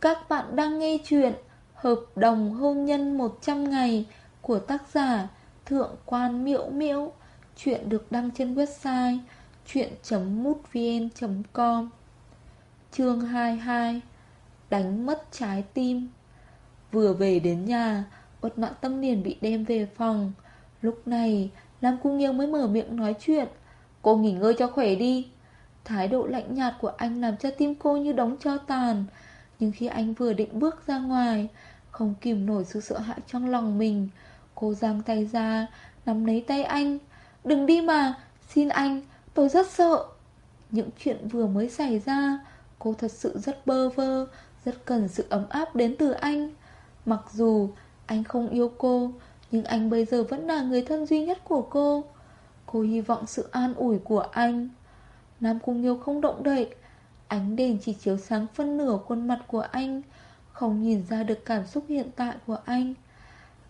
Các bạn đang nghe chuyện Hợp đồng hôn nhân 100 ngày của tác giả Thượng quan Miễu Miễu. Chuyện được đăng trên website chuyện.mútvn.com Chương 22 Đánh mất trái tim Vừa về đến nhà, Uất Noãn Tâm liền bị đem về phòng. Lúc này, Lam Cung Nghiêu mới mở miệng nói chuyện. Cô nghỉ ngơi cho khỏe đi. Thái độ lạnh nhạt của anh làm cho tim cô như đóng cho tàn. Nhưng khi anh vừa định bước ra ngoài Không kìm nổi sự sợ hãi trong lòng mình Cô giang tay ra Nắm lấy tay anh. Đừng đi mà, xin anh, tôi rất sợ. Những chuyện vừa mới xảy ra Cô thật sự rất bơ vơ Rất cần sự ấm áp đến từ anh. Mặc dù anh không yêu cô Nhưng anh bây giờ vẫn là người thân duy nhất của cô. Cô hy vọng sự an ủi của anh. Nam Cung Nghiêu không động đậy Ánh đèn chỉ chiếu sáng phân nửa khuôn mặt của anh, Không nhìn ra được cảm xúc hiện tại của anh.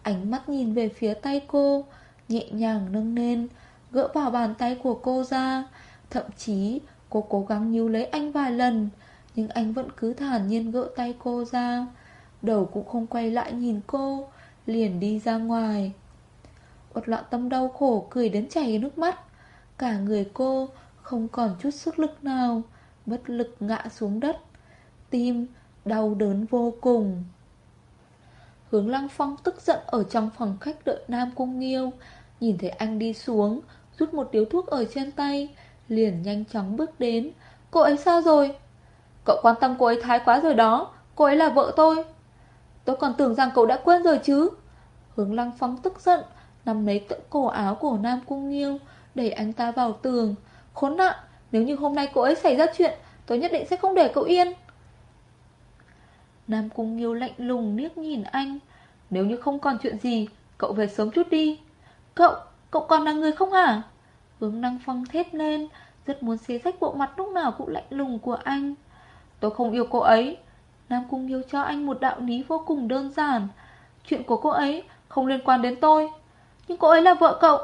Ánh mắt nhìn về phía tay cô, Nhẹ nhàng nâng lên, Gỡ vào bàn tay của cô ra. Thậm chí, cô cố gắng níu lấy anh vài lần, Nhưng anh vẫn cứ thản nhiên gỡ tay cô ra. Đầu cũng không quay lại nhìn cô, Liền đi ra ngoài. Một loạn tâm đau khổ cười đến chảy nước mắt. Cả người cô không còn chút sức lực nào bất lực ngã xuống đất, Tim đau đớn vô cùng. Hướng Lăng Phong tức giận ở trong phòng khách đợi Nam Cung Nghiêu, Nhìn thấy anh đi xuống, Rút một điếu thuốc ở trên tay, Liền nhanh chóng bước đến. Cô ấy sao rồi? Cậu quan tâm cô ấy thái quá rồi đó, Cô ấy là vợ tôi. Tôi còn tưởng rằng cậu đã quên rồi chứ. Hướng Lăng Phong tức giận Nằm lấy tận cổ áo của Nam Cung Nghiêu, Đẩy anh ta vào tường. Khốn nạn nếu như hôm nay cô ấy xảy ra chuyện Tôi nhất định sẽ không để cậu yên. Nam Cung Nghiêu lạnh lùng liếc nhìn anh. Nếu như không còn chuyện gì Cậu về sớm chút đi. Cậu, cậu còn là người không hả? Hướng năng phong thét lên Rất muốn xé rách bộ mặt lúc nào cũng lạnh lùng của anh. Tôi không yêu cô ấy. Nam Cung Nghiêu cho anh một đạo lý vô cùng đơn giản. Chuyện của cô ấy không liên quan đến tôi Nhưng cô ấy là vợ cậu.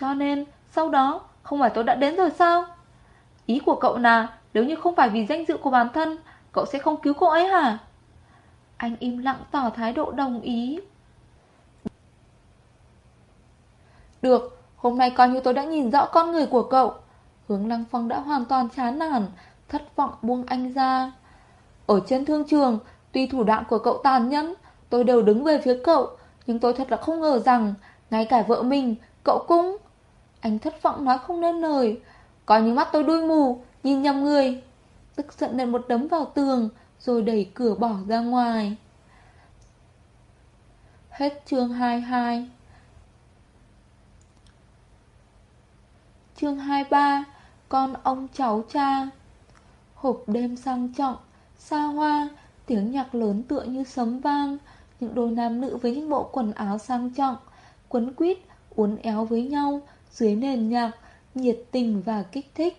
Cho nên sau đó Không phải tôi đã đến rồi sao? Ý của cậu là, nếu như không phải vì danh dự của bản thân, Cậu sẽ không cứu cô ấy hả? Anh im lặng tỏ thái độ đồng ý. Được, Hôm nay coi như tôi đã nhìn rõ con người của cậu. Hướng Lăng Phong đã hoàn toàn chán nản, Thất vọng buông anh ra. Ở trên thương trường, Tuy thủ đoạn của cậu tàn nhẫn, Tôi đều đứng về phía cậu, Nhưng tôi thật là không ngờ rằng, Ngay cả vợ mình, Cậu cũng. Anh thất vọng nói không nên lời Coi như mắt tôi đuôi mù, Nhìn nhầm người. Tức giận nện một đấm vào tường, Rồi đẩy cửa bỏ ra ngoài. Hết chương 22 Chương 23 Con ông cháu cha. Hộp đêm sang trọng, Xa hoa, Tiếng nhạc lớn tựa như sấm vang. Những đôi nam nữ với những bộ quần áo sang trọng, Quấn quýt Uốn éo với nhau, Dưới nền nhạc nhiệt tình và kích thích.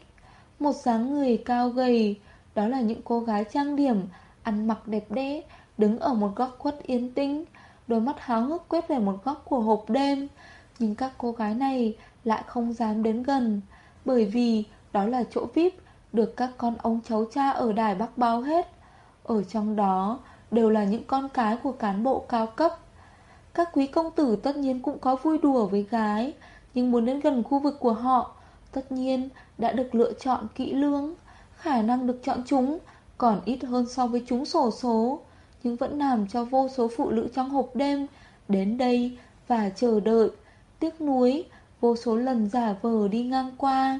Một dáng người cao gầy, đó là những cô gái trang điểm, ăn mặc đẹp đẽ, đứng ở một góc khuất yên tĩnh, đôi mắt háo hức quét về một góc của hộp đêm. Nhưng các cô gái này lại không dám đến gần, bởi vì đó là chỗ VIP được các con ông cháu cha ở đài Bắc bao hết. Ở trong đó đều là những con cái của cán bộ cao cấp. Các quý công tử tất nhiên cũng có vui đùa với gái, nhưng muốn đến gần khu vực của họ Tất nhiên đã được lựa chọn kỹ lưỡng Khả năng được chọn chúng Còn ít hơn so với chúng sổ số Nhưng vẫn làm cho vô số phụ nữ trong hộp đêm Đến đây và chờ đợi Tiếc nuối Vô số lần giả vờ đi ngang qua.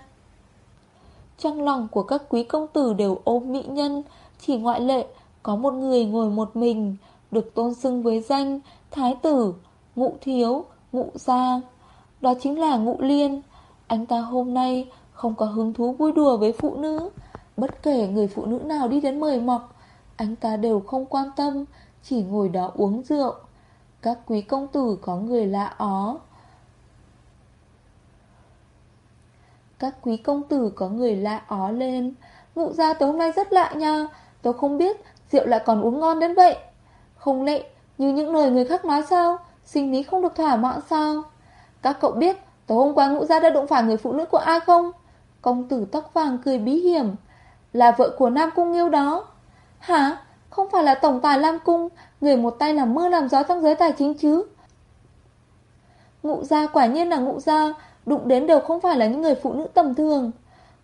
Trong lòng của các quý công tử đều ôm mỹ nhân Chỉ ngoại lệ Có một người ngồi một mình Được tôn xưng với danh Thái tử, ngụ thiếu, ngụ gia. Đó chính là ngụ liên anh ta hôm nay không có hứng thú vui đùa với phụ nữ. Bất kể người phụ nữ nào đi đến mời mọc, Anh ta đều không quan tâm, Chỉ ngồi đó uống rượu. Các quý công tử có người lạ ó. Các quý công tử có người lạ ó lên. Ngụ ra tối hôm nay rất lạ nha. Tôi không biết rượu lại còn uống ngon đến vậy. Không lệ Như những lời người khác nói sao? Sinh lý không được thỏa mãn sao? Các cậu biết Tối hôm qua ngũ gia đã đụng phải người phụ nữ của ai không? Công tử tóc vàng cười bí hiểm. Là vợ của Nam Cung Nghiêu đó. Hả? Không phải là tổng tài Lam Cung, Người một tay làm mưa làm gió trong giới tài chính chứ? Ngụ gia quả nhiên là ngụ gia, Đụng đến đều không phải là những người phụ nữ tầm thường.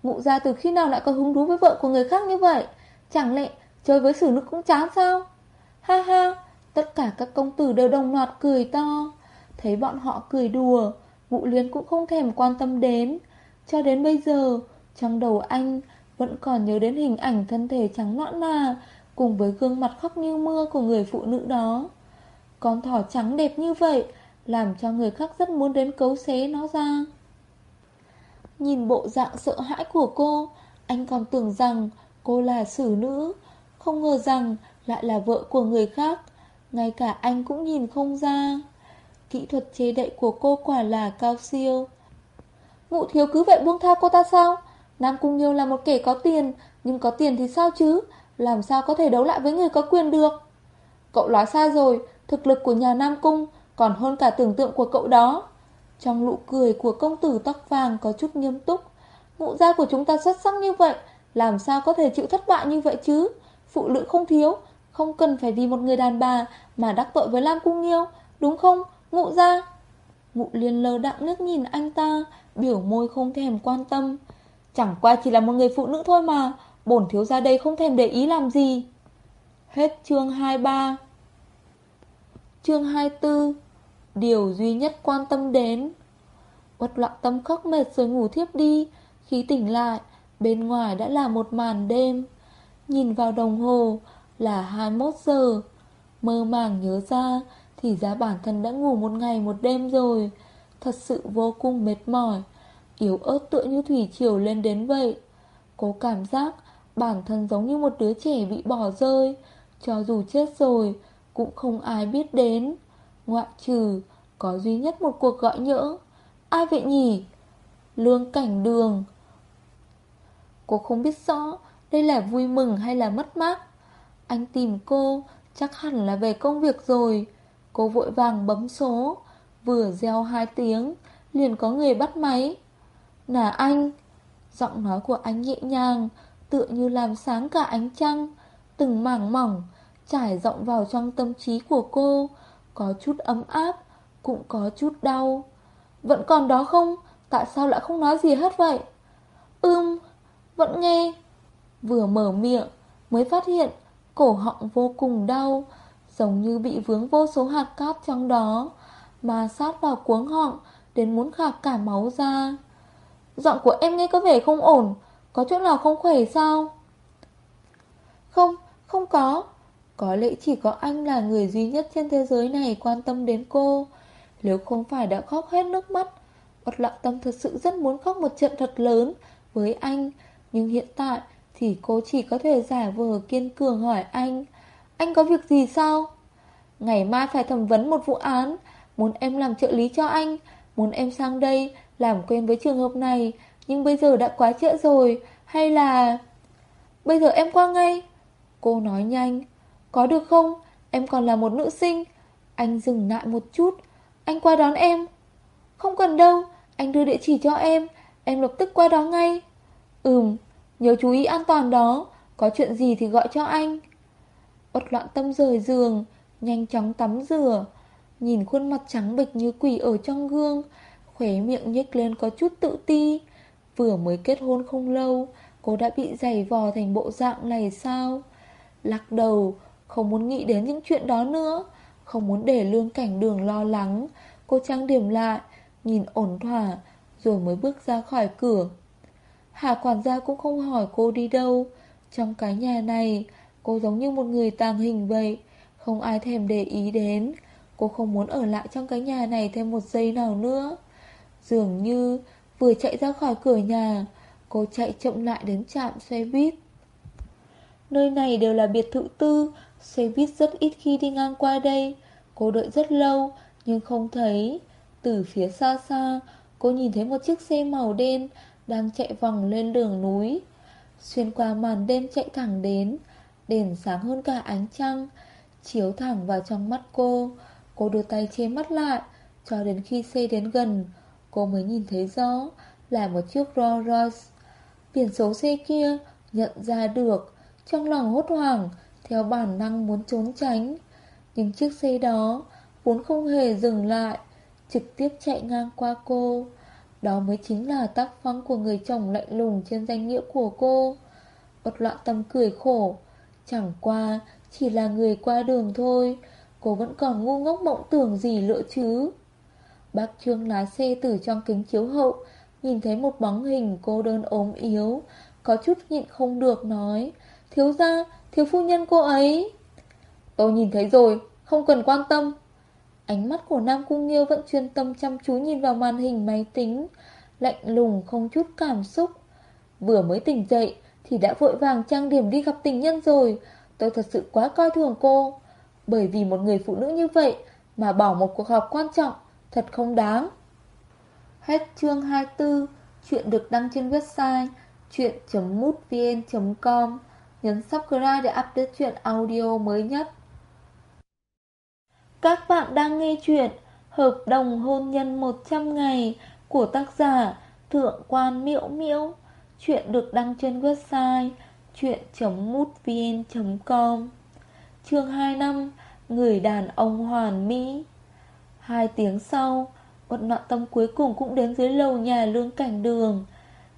Ngụ gia từ khi nào lại có hứng thú với vợ của người khác như vậy? Chẳng lẽ chơi với xử nữ cũng chán sao? Ha ha, Tất cả các công tử đều đồng loạt cười to. Thấy bọn họ cười đùa Vũ Luyến cũng không thèm quan tâm đến. Cho đến bây giờ, Trong đầu anh Vẫn còn nhớ đến hình ảnh thân thể trắng nõn nà Cùng với gương mặt khóc như mưa Của người phụ nữ đó. Con thỏ trắng đẹp như vậy Làm cho người khác rất muốn đến cấu xé nó ra. Nhìn bộ dạng sợ hãi của cô, Anh còn tưởng rằng Cô là xử nữ, Không ngờ rằng lại là vợ của người khác. Ngay cả anh cũng nhìn không ra. Kỹ thuật chế đậy của cô quả là cao siêu Ngụ thiếu cứ vậy buông tha cô ta sao? Nam Cung Nhiêu là một kẻ có tiền, Nhưng có tiền thì sao chứ? Làm sao có thể đấu lại với người có quyền được? Cậu nói sai rồi, Thực lực của nhà Nam Cung Còn hơn cả tưởng tượng của cậu đó. Trong nụ cười của công tử tóc vàng Có chút nghiêm túc Ngụ gia của chúng ta xuất sắc như vậy, Làm sao có thể chịu thất bại như vậy chứ? Phụ nữ không thiếu, Không cần phải vì một người đàn bà Mà đắc tội với Lam Cung Nghiêu Đúng không? Ngụ ra. Ngụ liên lờ đặng nước nhìn anh ta, Biểu môi không thèm quan tâm. Chẳng qua chỉ là một người phụ nữ thôi mà, Bổn thiếu ra đây không thèm để ý làm gì. Hết chương 23 Chương 24 Điều duy nhất quan tâm đến. Bất loạn tâm khóc mệt rồi ngủ thiếp đi, Khi tỉnh lại, Bên ngoài đã là một màn đêm. Nhìn vào đồng hồ, Là 21 giờ. Mơ màng nhớ ra thì ra bản thân đã ngủ một ngày một đêm rồi. Thật sự vô cùng mệt mỏi. Yếu ớt tựa như thủy triều lên đến vậy. Cô cảm giác bản thân giống như một đứa trẻ bị bỏ rơi. Cho dù chết rồi, Cũng không ai biết đến. Ngoại trừ, Có duy nhất một cuộc gọi nhỡ. Ai vậy nhỉ? Lương cảnh đường. Cô không biết rõ Đây là vui mừng hay là mất mát. Anh tìm cô Chắc hẳn là về công việc rồi. Cô vội vàng bấm số, Vừa gieo hai tiếng, Liền có người bắt máy. Là anh! Giọng nói của anh nhẹ nhàng, Tựa như làm sáng cả ánh trăng, Từng mảng mỏng Trải rộng vào trong tâm trí của cô, Có chút ấm áp, Cũng có chút đau. Vẫn còn đó không? Tại sao lại không nói gì hết vậy? Ưm, Vẫn nghe. Vừa mở miệng, Mới phát hiện Cổ họng vô cùng đau Giống như bị vướng vô số hạt cát trong đó Mà sát vào cuống họng Đến muốn khạc cả máu ra. Giọng của em nghe có vẻ không ổn Có chỗ nào không khỏe sao? Không, không có. Có lẽ chỉ có anh là người duy nhất trên thế giới này quan tâm đến cô. Nếu không phải đã khóc hết nước mắt Bật lặng tâm thật sự rất muốn khóc một trận thật lớn Với anh. Nhưng hiện tại thì cô chỉ có thể giả vờ kiên cường hỏi anh anh có việc gì sao? Ngày mai phải thẩm vấn một vụ án. Muốn em làm trợ lý cho anh. Muốn em sang đây Làm quen với trường hợp này. Nhưng bây giờ đã quá trễ rồi. Hay là... Bây giờ em qua ngay. Cô nói nhanh. Có được không? Em còn là một nữ sinh. Anh dừng lại một chút. Anh qua đón em. Không cần đâu. Anh đưa địa chỉ cho em. Em lập tức qua đó ngay. Ừm, Nhớ chú ý an toàn đó. Có chuyện gì thì gọi cho anh uất loạn tâm rời giường, Nhanh chóng tắm rửa. Nhìn khuôn mặt trắng bệch như quỷ ở trong gương, Khóe miệng nhếch lên có chút tự ti. Vừa mới kết hôn không lâu, Cô đã bị giày vò thành bộ dạng này sao? Lắc đầu, Không muốn nghĩ đến những chuyện đó nữa, Không muốn để lương cảnh đường lo lắng. Cô trang điểm lại, Nhìn ổn thỏa, Rồi mới bước ra khỏi cửa. Hà quản gia cũng không hỏi cô đi đâu. Trong cái nhà này Cô giống như một người tàng hình vậy. Không ai thèm để ý đến. Cô không muốn ở lại trong cái nhà này thêm một giây nào nữa. Dường như vừa chạy ra khỏi cửa nhà, Cô chạy chậm lại đến trạm xe buýt. Nơi này đều là biệt thự tư, Xe buýt rất ít khi đi ngang qua đây. Cô đợi rất lâu, Nhưng không thấy. Từ phía xa xa, Cô nhìn thấy một chiếc xe màu đen Đang chạy vòng lên đường núi. Xuyên qua màn đêm chạy thẳng đến Đèn sáng hơn cả ánh trăng, Chiếu thẳng vào trong mắt cô. Cô đưa tay che mắt lại, Cho đến khi xe đến gần, Cô mới nhìn thấy rõ, Là một chiếc Rolls Royce. Biển số xe kia nhận ra được, Trong lòng hốt hoảng, Theo bản năng muốn trốn tránh. Nhưng chiếc xe đó Vốn không hề dừng lại, Trực tiếp chạy ngang qua cô. Đó mới chính là tác phong của người chồng lạnh lùng Trên danh nghĩa của cô. Một loạn tâm cười khổ Chẳng qua chỉ là người qua đường thôi. Cô vẫn còn ngu ngốc mộng tưởng gì lựa chứ? Bác Trương lái xe từ trong kính chiếu hậu Nhìn thấy một bóng hình cô đơn ốm yếu Có chút nhịn không được nói Thiếu gia, thiếu phu nhân cô ấy. Tôi nhìn thấy rồi, không cần quan tâm. Ánh mắt của Nam Cung Nghiêu vẫn chuyên tâm chăm chú nhìn vào màn hình máy tính Lạnh lùng không chút cảm xúc. Vừa mới tỉnh dậy thì đã vội vàng trang điểm đi gặp tình nhân rồi. Tôi thật sự quá coi thường cô. Bởi vì một người phụ nữ như vậy Mà bỏ một cuộc họp quan trọng Thật không đáng. Hết chương 24 Chuyện được đăng trên website chuyện.mútvn.com Nhấn subscribe để update chuyện audio mới nhất. Các bạn đang nghe chuyện Hợp đồng hôn nhân 100 ngày Của tác giả Thượng quan Miễu Miễu. Chuyện được đăng trên website chuyện.mútvn.com Chương 2 năm, Người đàn ông hoàn mỹ. Hai tiếng sau, Một nọ tâm cuối cùng cũng đến dưới lầu nhà lương cảnh đường.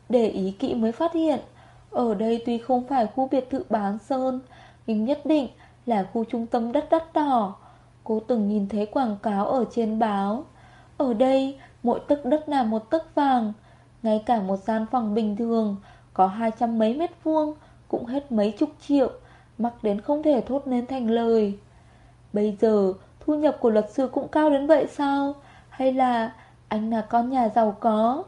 Để ý kỹ mới phát hiện, Ở đây tuy không phải khu biệt thự bán sơn, Nhưng nhất định là khu trung tâm đất đắt đỏ. Cô từng nhìn thấy quảng cáo ở trên báo. Ở đây, mỗi tấc đất là một tấc vàng ngay cả một gian phòng bình thường, Có hai trăm mấy mét vuông, Cũng hết mấy chục triệu, Mắc đến không thể thốt nên thành lời. Bây giờ, thu nhập của luật sư cũng cao đến vậy sao? Hay là anh là con nhà giàu có?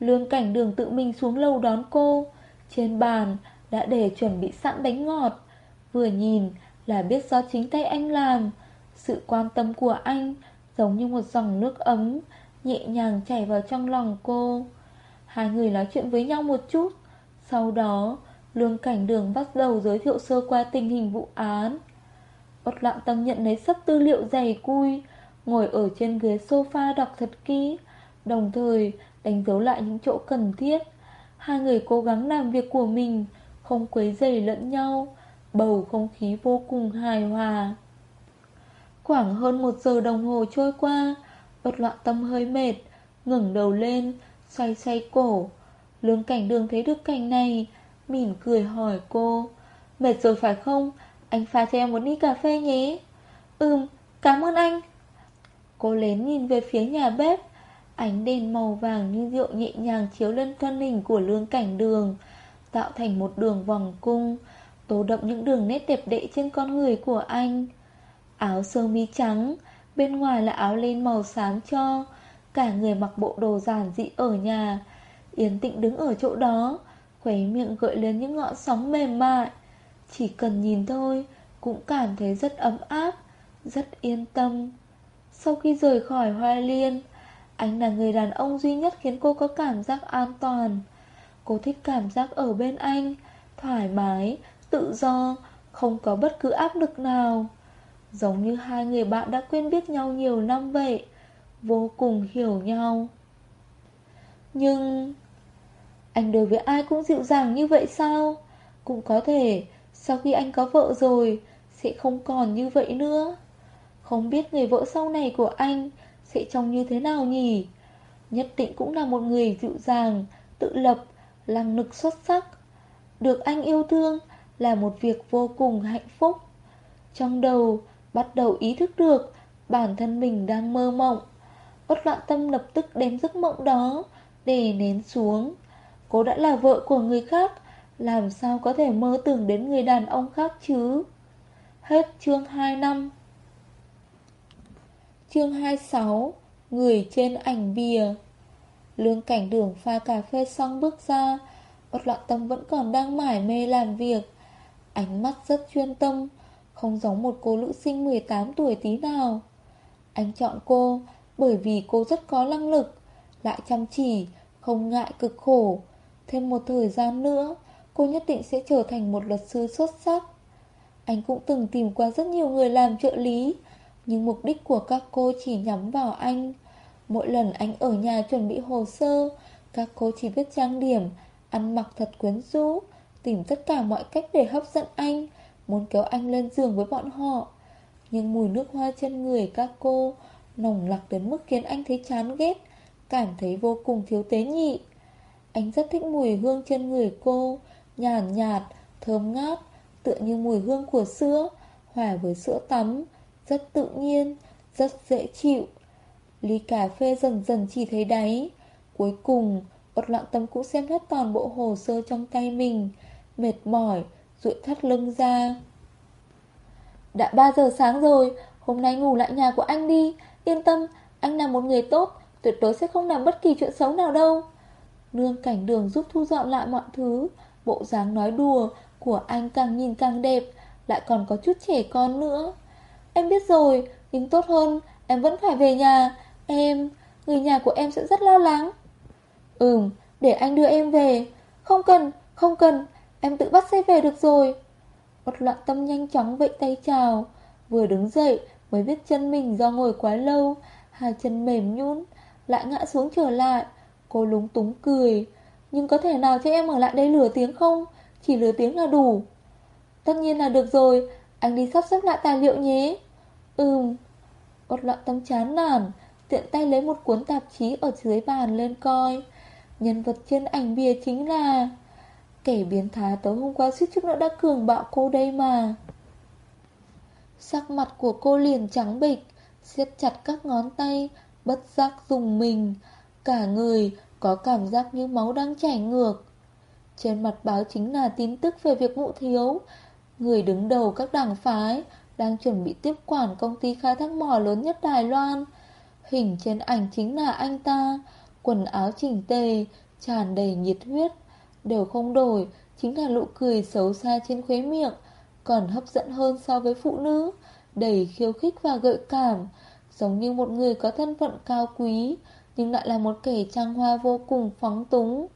Lương cảnh đường tự mình xuống lầu đón cô. Trên bàn đã để chuẩn bị sẵn bánh ngọt. Vừa nhìn là biết do chính tay anh làm. Sự quan tâm của anh giống như một dòng nước ấm Nhẹ nhàng chảy vào trong lòng cô. Hai người nói chuyện với nhau một chút. Sau đó, Lương cảnh đường bắt đầu giới thiệu sơ qua tình hình vụ án. Bất lặng tâm nhận lấy sắp tư liệu dày cui, Ngồi ở trên ghế sofa đọc thật kỹ, Đồng thời đánh dấu lại những chỗ cần thiết. Hai người cố gắng làm việc của mình, Không quấy rầy lẫn nhau, Bầu không khí vô cùng hài hòa. Khoảng hơn một giờ đồng hồ trôi qua Bất loạn tâm hơi mệt, ngẩng đầu lên, Xoay xoay cổ. Lương cảnh đường thấy được cảnh này, Mỉm cười hỏi cô, Mệt rồi phải không? Anh pha cho em một ly cà phê nhé. Ừm, cảm ơn anh. Cô lén nhìn về phía nhà bếp, Ánh đèn màu vàng như rượu nhẹ nhàng chiếu lên thân hình của lương cảnh đường, Tạo thành một đường vòng cung, tố đậm những đường nét đẹp đẽ trên con người của anh. Áo sơ mi trắng Bên ngoài là áo len màu xám cho Cả người mặc bộ đồ giản dị ở nhà. Yến tịnh đứng ở chỗ đó Khóe miệng gợi lên những ngọn sóng mềm mại. Chỉ cần nhìn thôi Cũng cảm thấy rất ấm áp Rất yên tâm. Sau khi rời khỏi Hoa Liên Anh là người đàn ông duy nhất khiến cô có cảm giác an toàn. Cô thích cảm giác ở bên anh Thoải mái, tự do Không có bất cứ áp lực nào. Giống như hai người bạn đã quen biết nhau nhiều năm vậy, Vô cùng hiểu nhau. Nhưng Anh đối với ai cũng dịu dàng như vậy sao? Cũng có thể Sau khi anh có vợ rồi Sẽ không còn như vậy nữa. Không biết người vợ sau này của anh Sẽ trông như thế nào nhỉ? Nhất định cũng là một người dịu dàng, Tự lập Năng lực xuất sắc. Được anh yêu thương Là một việc vô cùng hạnh phúc. Trong đầu Bắt đầu ý thức được Bản thân mình đang mơ mộng. Bất loạn tâm lập tức đem giấc mộng đó Để nén xuống. Cô đã là vợ của người khác, Làm sao có thể mơ tưởng đến người đàn ông khác chứ? Hết chương 2 năm. Chương 26 Người trên ảnh bìa. Lương cảnh đường pha cà phê xong bước ra, Bất loạn tâm vẫn còn đang mải mê làm việc. Ánh mắt rất chuyên tâm không giống một cô nữ sinh 18 tuổi tí nào. Anh chọn cô bởi vì cô rất có năng lực, Lại chăm chỉ, Không ngại cực khổ. Thêm một thời gian nữa, Cô nhất định sẽ trở thành một luật sư xuất sắc. Anh cũng từng tìm qua rất nhiều người làm trợ lý, Nhưng mục đích của các cô chỉ nhắm vào anh. Mỗi lần anh ở nhà chuẩn bị hồ sơ, Các cô chỉ biết trang điểm, Ăn mặc thật quyến rũ, Tìm tất cả mọi cách để hấp dẫn anh. Muốn kéo anh lên giường với bọn họ. Nhưng mùi nước hoa trên người các cô Nồng lặc đến mức khiến anh thấy chán ghét Cảm thấy vô cùng thiếu tế nhị. Anh rất thích mùi hương trên người cô Nhàn nhạt, thơm ngát Tựa như mùi hương của sữa Hòa với sữa tắm Rất tự nhiên, rất dễ chịu. Ly cà phê dần dần chỉ thấy đáy. Cuối cùng Ốt loạn tâm cũng xem hết toàn bộ hồ sơ trong tay mình Mệt mỏi duỗi thắt lưng ra. Đã 3 giờ sáng rồi Hôm nay ngủ lại nhà của anh đi. Yên tâm, anh là một người tốt Tuyệt đối sẽ không làm bất kỳ chuyện xấu nào đâu. Nương cảnh đường giúp thu dọn lại mọi thứ. Bộ dáng nói đùa Của anh càng nhìn càng đẹp Lại còn có chút trẻ con nữa. Em biết rồi, nhưng tốt hơn Em vẫn phải về nhà. Em, người nhà của em sẽ rất lo lắng. Ừm, để anh đưa em về. Không cần, không cần Em tự bắt xe về được rồi. Một loạn tâm nhanh chóng vẫy tay chào. Vừa đứng dậy, mới biết chân mình do ngồi quá lâu. Hai chân mềm nhún Lại ngã xuống trở lại. Cô lúng túng cười. Nhưng có thể nào cho em ở lại đây lửa tiếng không? Chỉ lửa tiếng là đủ. Tất nhiên là được rồi. Anh đi sắp xếp lại tài liệu nhé. Ừm. Ốt loạn tâm chán nản, Tiện tay lấy một cuốn tạp chí ở dưới bàn lên coi. Nhân vật trên ảnh bìa chính là Kẻ biến thái tối hôm qua suýt chút nữa đã cường bạo cô đây mà. Sắc mặt của cô liền trắng bịch siết chặt các ngón tay, Bất giác dùng mình, Cả người có cảm giác như máu đang chảy ngược. Trên mặt báo chính là tin tức về việc ngụ thiếu, Người đứng đầu các đảng phái Đang chuẩn bị tiếp quản công ty khai thác mỏ lớn nhất Đài Loan. Hình trên ảnh chính là anh ta, Quần áo chỉnh tề, Tràn đầy nhiệt huyết Đều không đổi, Chính là nụ cười xấu xa trên khuế miệng, Còn hấp dẫn hơn so với phụ nữ, Đầy khiêu khích và gợi cảm, Giống như một người có thân phận cao quý, Nhưng lại là một kẻ trang hoa vô cùng phóng túng.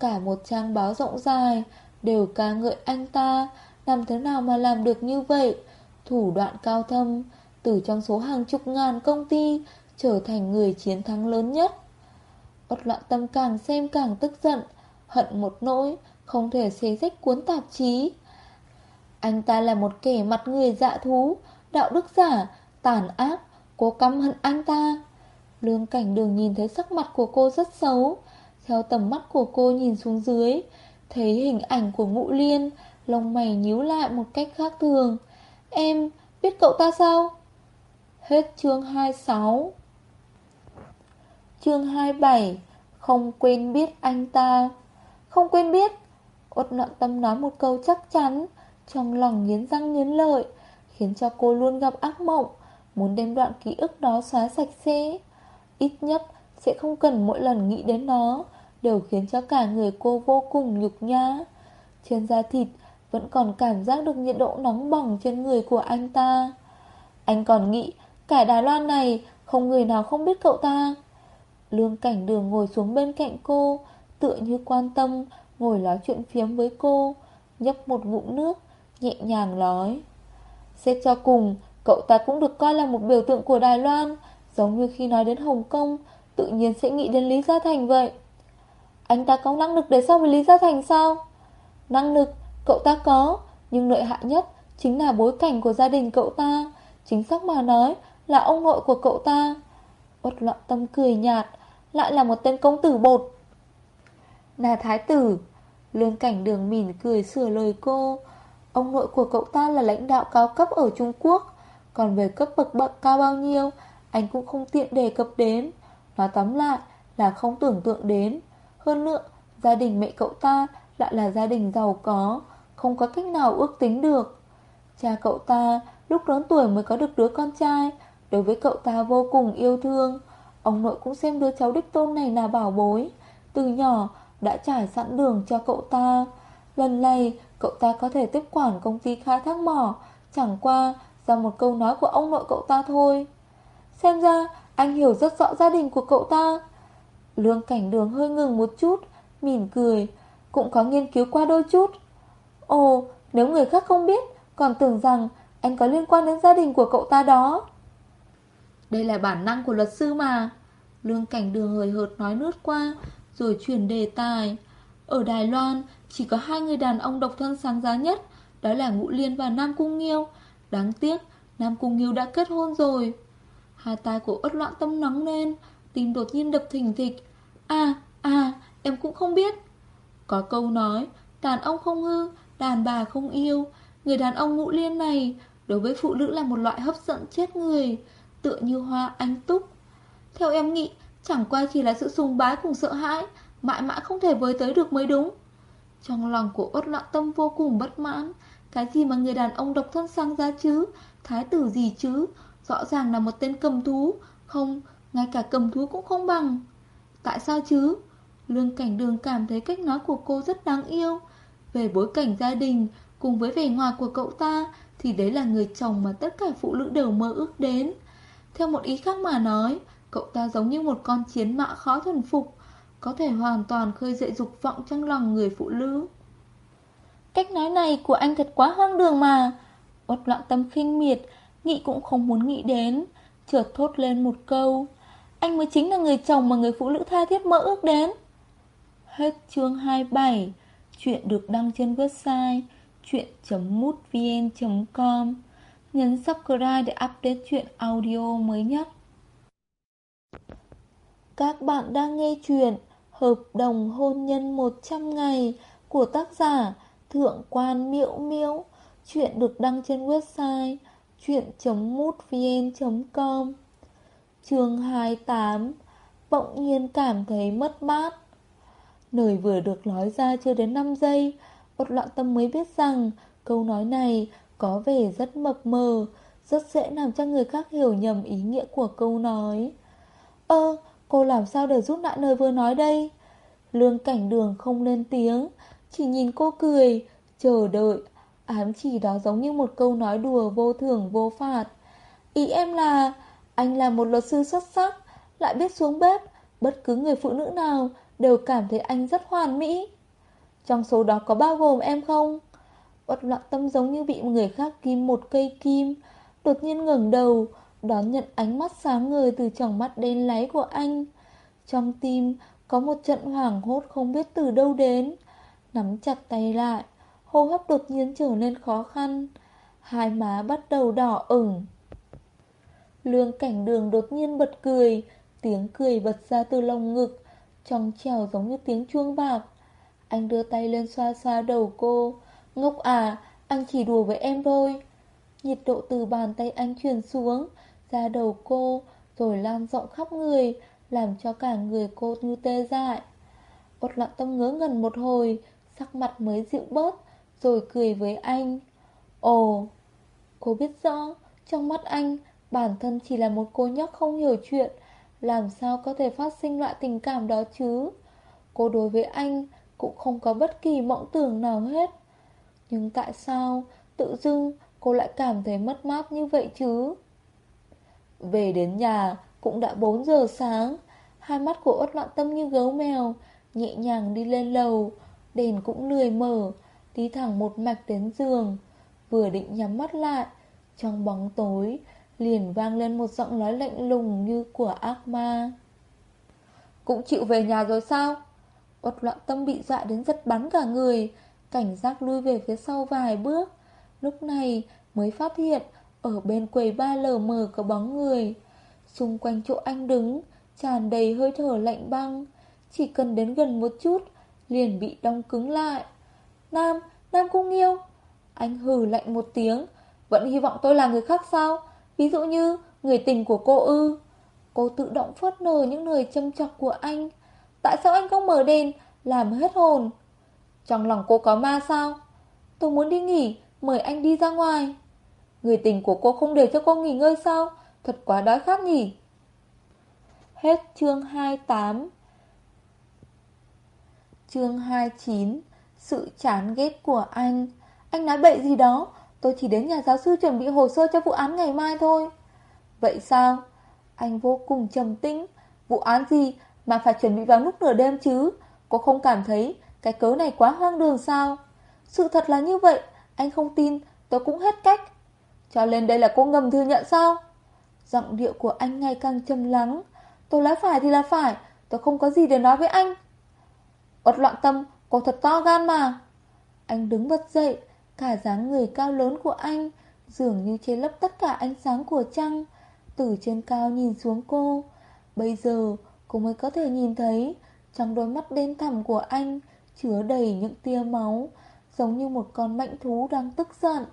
Cả một trang báo rộng dài Đều ca ngợi anh ta, Làm thế nào mà làm được như vậy? Thủ đoạn cao thâm, Từ trong số hàng chục ngàn công ty, Trở thành người chiến thắng lớn nhất. Bất loạn tâm càng xem càng tức giận Hận một nỗi, Không thể xé rách cuốn tạp chí. Anh ta là một kẻ mặt người dạ thú, Đạo đức giả, Tàn ác, cố căm hận anh ta. Lương cảnh đường nhìn thấy sắc mặt của cô rất xấu. Theo tầm mắt của cô nhìn xuống dưới, Thấy hình ảnh của ngũ liên, Lông mày nhíu lại một cách khác thường. Em, biết cậu ta sao? Hết chương 26 Chương 27 Không quên biết anh ta. Không quên biết, Út nợ tâm nói một câu chắc chắn, Trong lòng nghiến răng nghiến lợi, Khiến cho cô luôn gặp ác mộng, Muốn đem đoạn ký ức đó xóa sạch sẽ. Ít nhất, sẽ không cần mỗi lần nghĩ đến nó, Đều khiến cho cả người cô vô cùng nhục nhã. Trên da thịt, Vẫn còn cảm giác được nhiệt độ nóng bỏng trên người của anh ta. Anh còn nghĩ, Cả Đài Loan này, Không người nào không biết cậu ta. Lương cảnh đường ngồi xuống bên cạnh cô Tựa như quan tâm, Ngồi nói chuyện phiếm với cô, Nhấp một ngụm nước, Nhẹ nhàng nói Xét cho cùng, Cậu ta cũng được coi là một biểu tượng của Đài Loan, Giống như khi nói đến Hồng Kông, Tự nhiên sẽ nghĩ đến Lý Gia Thành vậy. Anh ta có năng lực để so với Lý Gia Thành sao? Năng lực Cậu ta có, Nhưng lợi hại nhất Chính là bối cảnh của gia đình cậu ta, Chính xác mà nói Là ông nội của cậu ta. Uất loạn tâm cười nhạt, Lại là một tên công tử bột là thái tử. Lương cảnh đường mỉm cười sửa lời cô. Ông nội của cậu ta là lãnh đạo cao cấp ở Trung Quốc. Còn về cấp bậc bậc cao bao nhiêu, Anh cũng không tiện đề cập đến. Nói tóm lại là không tưởng tượng đến. Hơn nữa, Gia đình mẹ cậu ta lại là gia đình giàu có, Không có cách nào ước tính được. Cha cậu ta lúc lớn tuổi mới có được đứa con trai, Đối với cậu ta vô cùng yêu thương. Ông nội cũng xem đứa cháu đích tôn này là bảo bối. Từ nhỏ đã trải sẵn đường cho cậu ta. Lần này, cậu ta có thể tiếp quản công ty khai thác mỏ. Chẳng qua, do một câu nói của ông nội cậu ta thôi. Xem ra, anh hiểu rất rõ gia đình của cậu ta. Lương cảnh đường hơi ngừng một chút, Mỉm cười, Cũng có nghiên cứu qua đôi chút. Ồ, nếu người khác không biết, Còn tưởng rằng anh có liên quan đến gia đình của cậu ta đó. Đây là bản năng của luật sư mà. Lương cảnh đường hời hợt nói lướt qua rồi chuyển đề tài. Ở Đài Loan Chỉ có hai người đàn ông độc thân sáng giá nhất Đó là Ngũ Liên và Nam Cung Nghiêu. Đáng tiếc Nam Cung Nghiêu đã kết hôn rồi. Hai tay của ớt loạn tâm nóng lên Tim đột nhiên đập thình thịch. À, à, em cũng không biết. Có câu nói Đàn ông không hư, đàn bà không yêu. Người đàn ông ngũ liên này Đối với phụ nữ là một loại hấp dẫn chết người Tựa như hoa anh túc. Theo em nghĩ Chẳng qua chỉ là sự sùng bái cùng sợ hãi Mãi mãi không thể với tới được mới đúng. Trong lòng của ốt loạn tâm vô cùng bất mãn Cái gì mà người đàn ông độc thân sang ra chứ Thái tử gì chứ Rõ ràng là một tên cầm thú Không, ngay cả cầm thú cũng không bằng. Tại sao chứ? Lương cảnh đường cảm thấy cách nói của cô rất đáng yêu. Về bối cảnh gia đình Cùng với vẻ ngoài của cậu ta Thì đấy là người chồng mà tất cả phụ nữ đều mơ ước đến. Theo một ý khác mà nói Cậu ta giống như một con chiến mã khó thuần phục, Có thể hoàn toàn khơi dậy dục vọng trong lòng người phụ nữ. Cách nói này của anh thật quá hoang đường mà. Ốt loạn tâm khinh miệt nghị cũng không muốn nghĩ đến, Chợt thốt lên một câu. Anh mới chính là người chồng mà người phụ nữ tha thiết mơ ước đến. Hết chương 27 Chuyện được đăng trên website chuyện.mútvn.com Nhấn subscribe để update chuyện audio mới nhất. Các bạn đang nghe chuyện Hợp đồng hôn nhân 100 ngày của tác giả Thượng quan Miễu Miễu. Chuyện được đăng trên website chuyện.mútvn.com Chương 28 Bỗng nhiên cảm thấy mất mát. Lời vừa được nói ra chưa đến 5 giây Bột loạn tâm mới biết rằng Câu nói này có vẻ rất mập mờ, Rất dễ làm cho người khác hiểu nhầm ý nghĩa của câu nói. Ơ, cô làm sao để rút nạn lời vừa nói đây? Lương cảnh đường không lên tiếng Chỉ nhìn cô cười Chờ đợi. Ám chỉ đó giống như một câu nói đùa vô thưởng vô phạt. Ý em là Anh là một luật sư xuất sắc Lại biết xuống bếp Bất cứ người phụ nữ nào Đều cảm thấy anh rất hoàn mỹ. Trong số đó có bao gồm em không? Bất loạn tâm giống như bị người khác kim một cây kim Đột nhiên ngẩng đầu Đón nhận ánh mắt sáng ngời từ tròng mắt đen láy của anh Trong tim có một trận hoảng hốt không biết từ đâu đến Nắm chặt tay lại hô hấp đột nhiên trở nên khó khăn, hai má bắt đầu đỏ ửng. Lương cảnh đường đột nhiên bật cười, tiếng cười bật ra từ lồng ngực, trong trèo giống như tiếng chuông bạc. Anh đưa tay lên xoa xoa đầu cô, ngốc à, anh chỉ đùa với em thôi. Nhiệt độ từ bàn tay anh truyền xuống, ra đầu cô, rồi lan rộng khắp người, làm cho cả người cô như tê dại. Ốt lặng tâm ngớ ngẩn một hồi, sắc mặt mới dịu bớt, rồi cười với anh. Ồ, cô biết rõ, trong mắt anh, bản thân chỉ là một cô nhóc không hiểu chuyện, làm sao có thể phát sinh loại tình cảm đó chứ? Cô đối với anh cũng không có bất kỳ mộng tưởng nào hết. Nhưng tại sao tự dưng cô lại cảm thấy mất mát như vậy chứ? Về đến nhà cũng đã 4 giờ sáng, hai mắt của ốt loạn tâm như gấu mèo, nhẹ nhàng đi lên lầu, đèn cũng lười mở, đi thẳng một mạch đến giường, vừa định nhắm mắt lại, trong bóng tối liền vang lên một giọng nói lạnh lùng như của ác ma. Cũng chịu về nhà rồi sao? ốt loạn tâm bị dọa đến giật bắn cả người, cảnh giác lui về phía sau vài bước. Lúc này mới phát hiện ở bên quầy ba lờ mờ có bóng người. Xung quanh chỗ anh đứng, tràn đầy hơi thở lạnh băng. Chỉ cần đến gần một chút, liền bị đông cứng lại. Nam, Nam Cung yêu Anh hừ lạnh một tiếng. Vẫn hy vọng tôi là người khác sao? Ví dụ như người tình của cô ư. Cô tự động phớt nờ những lời châm chọc của anh. Tại sao anh không mở đèn Làm hết hồn? Trong lòng cô có ma sao? Tôi muốn đi nghỉ Mời anh đi ra ngoài. Người tình của cô không để cho cô nghỉ ngơi sao? Thật quá đói khát nhỉ? Hết chương 28 Chương 29 sự chán ghét của anh. Anh nói bậy gì đó? Tôi chỉ đến nhà giáo sư chuẩn bị hồ sơ cho vụ án ngày mai thôi. Vậy sao? Anh vô cùng trầm tĩnh. Vụ án gì mà phải chuẩn bị vào lúc nửa đêm chứ? Cô không cảm thấy Cái cớ này quá hoang đường sao? Sự thật là như vậy. Anh không tin. Tôi cũng hết cách. Cho nên đây là cô ngầm thừa nhận sao? Giọng điệu của anh ngày càng trầm lắng. Tôi nói phải thì là phải, Tôi không có gì để nói với anh. Ốt loạn tâm, Cô thật to gan mà. Anh đứng bật dậy, Cả dáng người cao lớn của anh Dường như che lấp tất cả ánh sáng của trăng. Từ trên cao nhìn xuống cô, Bây giờ cô mới có thể nhìn thấy Trong đôi mắt đen thẳm của anh Chứa đầy những tia máu, Giống như một con mạnh thú đang tức giận.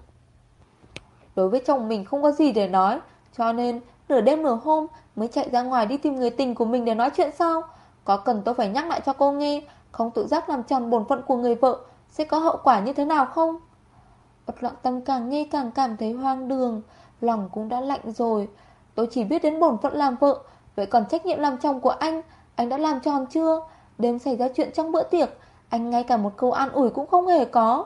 Đối với chồng mình không có gì để nói, Cho nên nửa đêm nửa hôm Mới chạy ra ngoài đi tìm người tình của mình để nói chuyện sao Có cần tôi phải nhắc lại cho cô nghe, Không tự giác làm tròn bổn phận của người vợ, Sẽ có hậu quả như thế nào không? Bất loạn tâm càng nghe càng cảm thấy hoang đường, Lòng cũng đã lạnh rồi. Tôi chỉ biết đến bổn phận làm vợ, Vậy còn trách nhiệm làm chồng của anh Anh đã làm tròn chưa? Đêm xảy ra chuyện trong bữa tiệc, Anh ngay cả một câu an ủi cũng không hề có.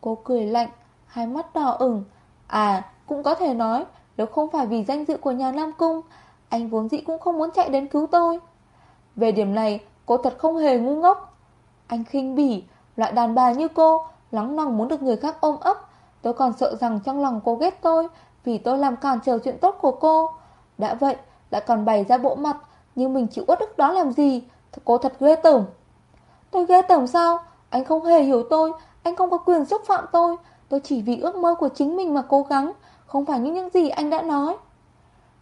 Cô cười lạnh, Hai mắt đỏ ửng À cũng có thể nói, Nếu không phải vì danh dự của nhà Nam Cung, Anh vốn dĩ cũng không muốn chạy đến cứu tôi. Về điểm này, Cô thật không hề ngu ngốc. Anh khinh bỉ, Loại đàn bà như cô, Lắng lòng muốn được người khác ôm ấp. Tôi còn sợ rằng trong lòng cô ghét tôi, Vì tôi làm cản trở chuyện tốt của cô. Đã vậy, lại còn bày ra bộ mặt Nhưng mình chịu uất ức đó làm gì? Cô thật ghê tởm. Tôi ghê tởm sao? Anh không hề hiểu tôi, Anh không có quyền xúc phạm tôi. Tôi chỉ vì ước mơ của chính mình mà cố gắng, Không phải như những gì anh đã nói.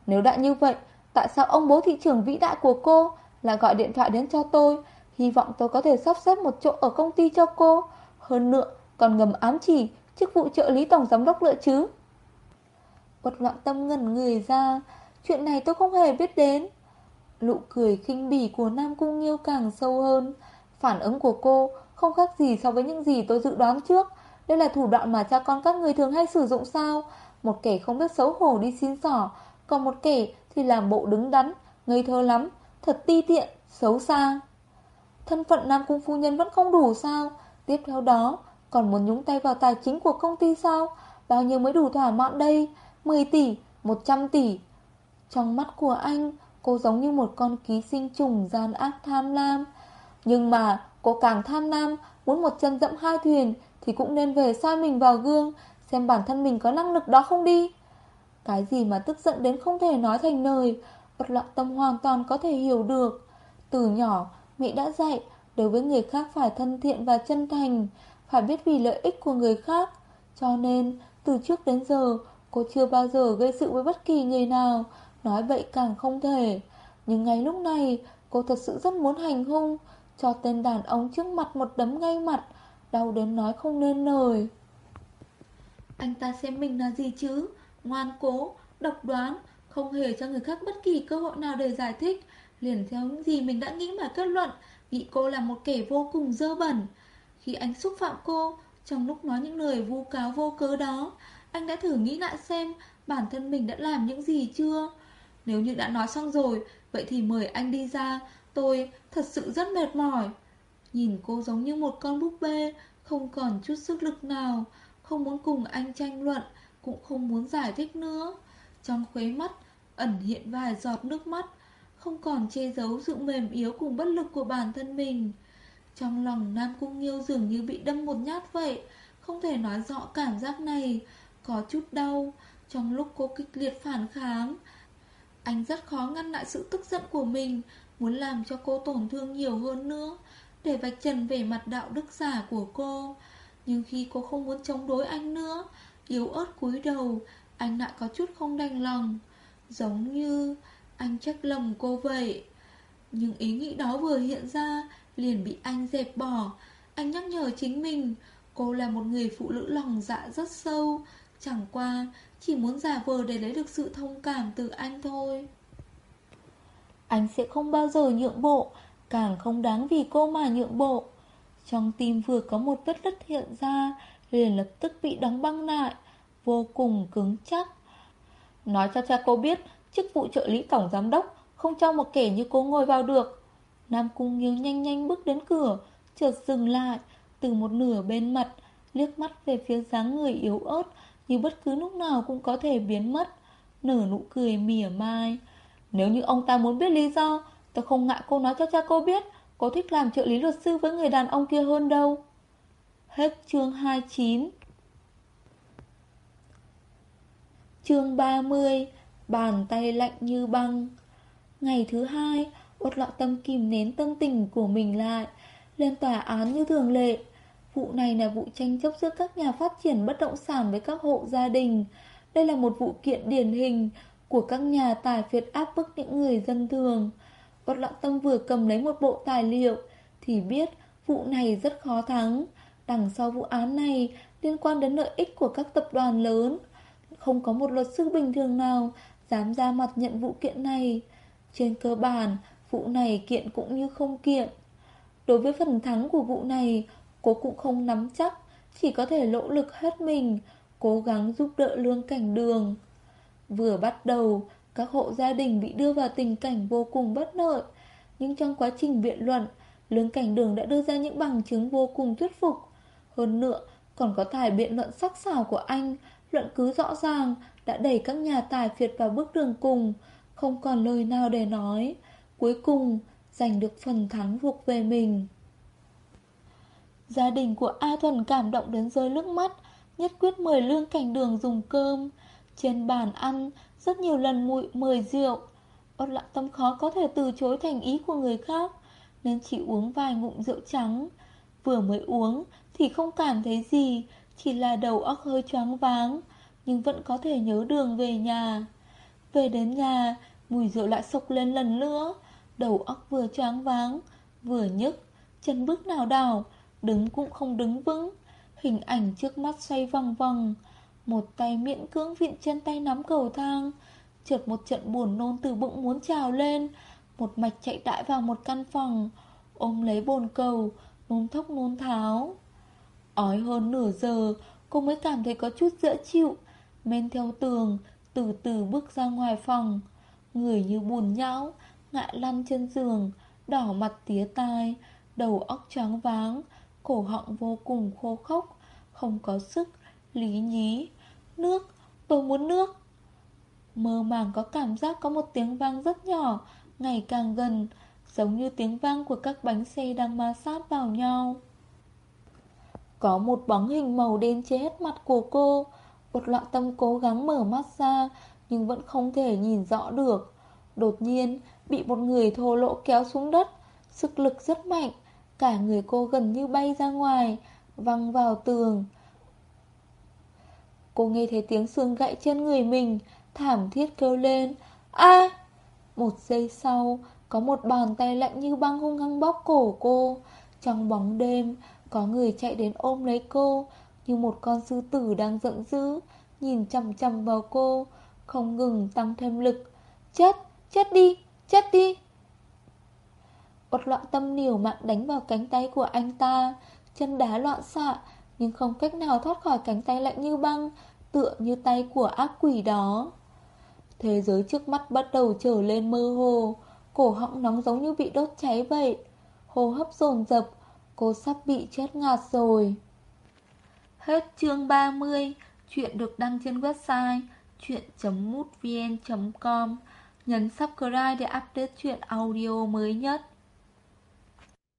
Nếu đã như vậy, Tại sao ông bố thị trưởng vĩ đại của cô Lại gọi điện thoại đến cho tôi? Hy vọng tôi có thể sắp xếp một chỗ ở công ty cho cô. Hơn nữa, còn ngầm ám chỉ Chức vụ trợ lý tổng giám đốc lựa chứ. Quật loạn tâm ngẩn người ra. Chuyện này tôi không hề biết đến. Lụ cười khinh bỉ của Nam Cung Nghiêu càng sâu hơn. Phản ứng của cô không khác gì so với những gì tôi dự đoán trước. Đây là thủ đoạn mà cha con các người thường hay sử dụng sao? Một kẻ không biết xấu hổ đi xin sỏ, Còn một kẻ thì làm bộ đứng đắn Ngây thơ lắm Thật ti tiện, xấu xa. Thân phận Nam Cung Phu Nhân vẫn không đủ sao? Tiếp theo đó Còn muốn nhúng tay vào tài chính của công ty sao? Bao nhiêu mới đủ thỏa mãn đây? 10 tỷ, 100 tỷ. Trong mắt của anh Cô giống như một con ký sinh trùng gian ác tham lam. Nhưng mà cô càng tham lam Muốn một chân dẫm hai thuyền thì cũng nên về soi mình vào gương, Xem bản thân mình có năng lực đó không đi. Cái gì mà tức giận đến không thể nói thành lời Bật loạn tâm hoàn toàn có thể hiểu được. Từ nhỏ Mẹ đã dạy, Đối với người khác phải thân thiện và chân thành, Phải biết vì lợi ích của người khác. Cho nên, từ trước đến giờ, Cô chưa bao giờ gây sự với bất kỳ người nào, Nói vậy càng không thể. Nhưng ngay lúc này, Cô thật sự rất muốn hành hung, Cho tên đàn ông trước mặt một đấm ngay mặt Đau đến nói không nên lời. Anh ta xem mình là gì chứ? Ngoan cố, độc đoán Không hề cho người khác bất kỳ cơ hội nào để giải thích. Liền theo những gì mình đã nghĩ mà kết luận Nghĩ cô là một kẻ vô cùng dơ bẩn. Khi anh xúc phạm cô Trong lúc nói những lời vu cáo vô cớ đó Anh đã thử nghĩ lại xem Bản thân mình đã làm những gì chưa. Nếu như đã nói xong rồi Vậy thì mời anh đi ra. Tôi thật sự rất mệt mỏi. Nhìn cô giống như một con búp bê, Không còn chút sức lực nào, Không muốn cùng anh tranh luận, Cũng không muốn giải thích nữa. Trong khuế mắt, ẩn hiện vài giọt nước mắt, Không còn che giấu sự mềm yếu cùng bất lực của bản thân mình. Trong lòng Nam Cung Nghiêu dường như bị đâm một nhát vậy, Không thể nói rõ cảm giác này, Có chút đau. Trong lúc cô kịch liệt phản kháng, anh rất khó ngăn lại sự tức giận của mình, Muốn làm cho cô tổn thương nhiều hơn nữa. Để vạch trần về mặt đạo đức giả của cô. Nhưng khi cô không muốn chống đối anh nữa, Yếu ớt cúi đầu, Anh lại có chút không đành lòng. Giống như anh trách lầm cô vậy. Nhưng ý nghĩ đó vừa hiện ra, Liền bị anh dẹp bỏ. Anh nhắc nhở chính mình, Cô là một người phụ nữ lòng dạ rất sâu. Chẳng qua, chỉ muốn giả vờ để lấy được sự thông cảm từ anh thôi. Anh sẽ không bao giờ nhượng bộ. Càng không đáng vì cô mà nhượng bộ. Trong tim vừa có một vết đất hiện ra, Liền lập tức bị đóng băng lại, Vô cùng cứng chắc. Nói cho cha cô biết, Chức vụ trợ lý tổng giám đốc Không cho một kẻ như cô ngồi vào được. Nam Cung Nghiêu nhanh nhanh bước đến cửa, Chợt dừng lại, Từ một nửa bên mặt, Liếc mắt về phía dáng người yếu ớt như bất cứ lúc nào cũng có thể biến mất, Nở nụ cười mỉa mai. Nếu như ông ta muốn biết lý do Tôi không ngại cô nói cho cha cô biết, Cô thích làm trợ lý luật sư với người đàn ông kia hơn đâu Hết chương 29 Chương 30 Bàn tay lạnh như băng Ngày thứ hai Ốt lọ tâm kìm nén tâm tình của mình lại, Lên tòa án như thường lệ Vụ này là vụ tranh chấp giữa các nhà phát triển bất động sản với các hộ gia đình. Đây là một vụ kiện điển hình của các nhà tài phiệt áp bức những người dân thường. Bất lặng tâm vừa cầm lấy một bộ tài liệu thì biết vụ này rất khó thắng. Đằng sau vụ án này liên quan đến lợi ích của các tập đoàn lớn. Không có một luật sư bình thường nào dám ra mặt nhận vụ kiện này. Trên cơ bản, vụ này kiện cũng như không kiện. Đối với phần thắng của vụ này, cô cũng không nắm chắc, chỉ có thể nỗ lực hết mình, cố gắng giúp đỡ lương cảnh đường. Vừa bắt đầu, các hộ gia đình bị đưa vào tình cảnh vô cùng bất lợi, nhưng trong quá trình biện luận, lương cảnh đường đã đưa ra những bằng chứng vô cùng thuyết phục. Hơn nữa, còn có tài biện luận sắc sảo của anh, luận cứ rõ ràng, đã đẩy các nhà tài phiệt vào bước đường cùng, không còn lời nào để nói. Cuối cùng, giành được phần thắng thuộc về mình. Gia đình của A Thuần cảm động đến rơi nước mắt, nhất quyết mời Lương Cảnh Đường dùng cơm. Trên bàn ăn, rất nhiều lần mùi mời rượu. Ốt lặng tâm khó có thể từ chối thành ý của người khác, nên chỉ uống vài ngụm rượu trắng. Vừa mới uống thì không cảm thấy gì, chỉ là đầu óc hơi choáng váng, nhưng vẫn có thể nhớ đường về nhà. Về đến nhà, mùi rượu lại sộc lên lần nữa, đầu óc vừa choáng váng, vừa nhức, chân bước nào đảo, đứng cũng không đứng vững. Hình ảnh trước mắt xoay vòng vòng, một tay miễn cưỡng viện chân tay nắm cầu thang, trượt một trận buồn nôn từ bụng muốn trào lên, một mạch chạy đại vào một căn phòng, ôm lấy bồn cầu, nôn thốc nôn tháo. Ói hơn nửa giờ, cô mới cảm thấy có chút dễ chịu, men theo tường, từ từ bước ra ngoài phòng. Người như buồn nhão, ngã lăn trên giường, đỏ mặt tía tai, đầu óc choáng váng, cổ họng vô cùng khô khốc, không có sức, lý nhí. Nước, tôi muốn nước. Mơ màng có cảm giác có một tiếng vang rất nhỏ, ngày càng gần, giống như tiếng vang của các bánh xe đang ma sát vào nhau. Có một bóng hình màu đen che hết mặt của cô, một loạn tâm cố gắng mở mắt ra, nhưng vẫn không thể nhìn rõ được. Đột nhiên, bị một người thô lỗ kéo xuống đất, sức lực rất mạnh, cả người cô gần như bay ra ngoài, văng vào tường. Cô nghe thấy tiếng xương gãy trên người mình, thảm thiết kêu lên, a Một giây sau, có một bàn tay lạnh như băng hung hăng bóp cổ cô. Trong bóng đêm, có người chạy đến ôm lấy cô, như một con sư tử đang giận dữ, nhìn chằm chằm vào cô, không ngừng tăng thêm lực. Chết, chết đi, chết đi. một loạn tâm niểu mạng đánh vào cánh tay của anh ta, chân đá loạn xạ, nhưng không cách nào thoát khỏi cánh tay lạnh như băng, tựa như tay của ác quỷ đó. Thế giới trước mắt bắt đầu trở lên mơ hồ, cổ họng nóng giống như bị đốt cháy vậy. Hô hấp dồn dập, cô sắp bị chết ngạt rồi. Hết chương 30, chuyện được đăng trên website chuyện.mútvn.com. Nhấn subscribe để update chuyện audio mới nhất.